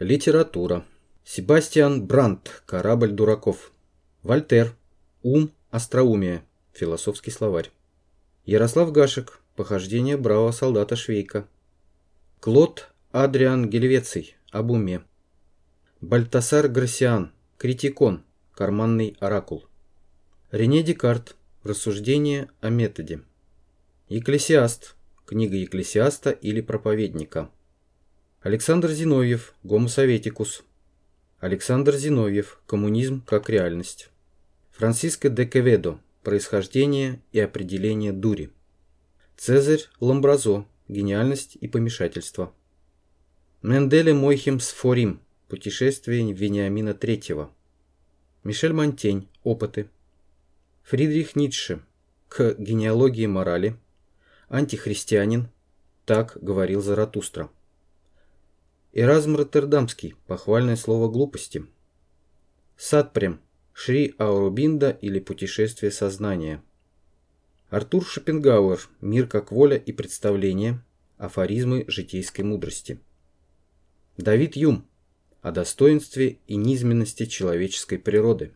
Литература. Себастьян Брандт «Корабль дураков». Вольтер. Ум, остроумие. Философский словарь. Ярослав Гашек. Похождение бравого солдата Швейка. Клод Адриан Гельвеций. Об уме. Бальтасар Грасиан. Критикон. Карманный оракул. Рене Декарт. Рассуждение о методе. Екклесиаст. Книга Екклесиаста или проповедника. Александр Зиновьев. Гомо Советикус. Александр Зиновьев. Коммунизм как реальность. Франциско де Кеведо. Происхождение и определение дури. Цезарь Ламбразо. Гениальность и помешательство. Менделе Мойхем Сфорим. Путешествие Вениамина III. Мишель Монтень. Опыты. Фридрих Ницше. К генеалогии морали. Антихристианин. Так говорил Заратустра. Эразм Роттердамский. Похвальное слово глупости. Садпрем. Шри Аурубинда или Путешествие сознания. Артур Шопенгауэр. Мир как воля и представление. Афоризмы житейской мудрости. Давид Юм. О достоинстве и низменности человеческой природы.